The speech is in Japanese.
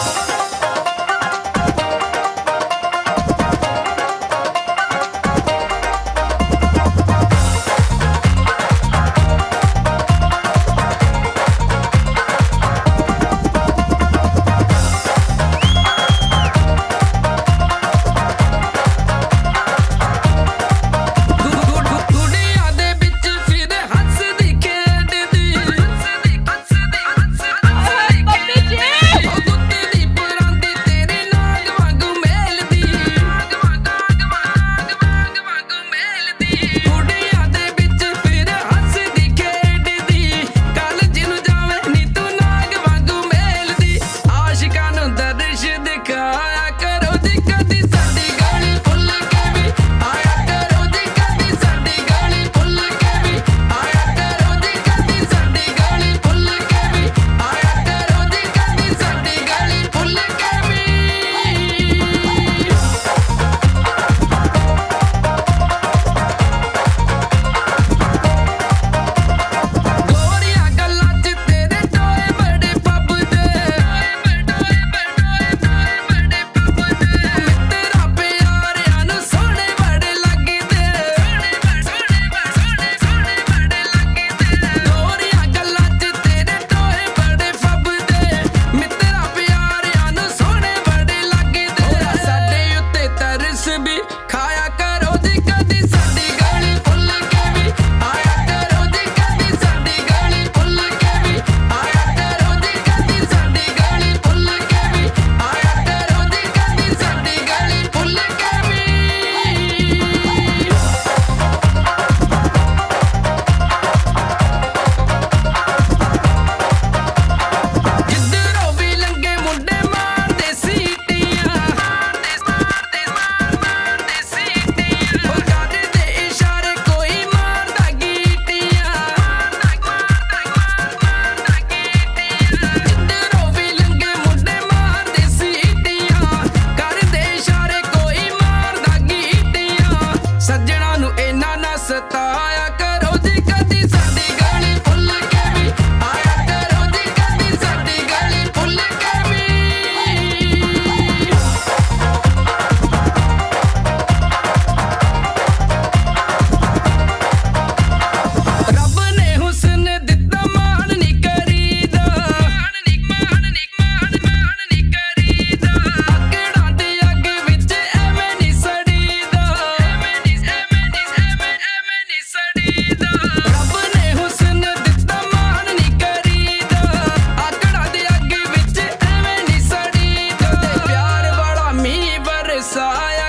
すせた早く Messiah.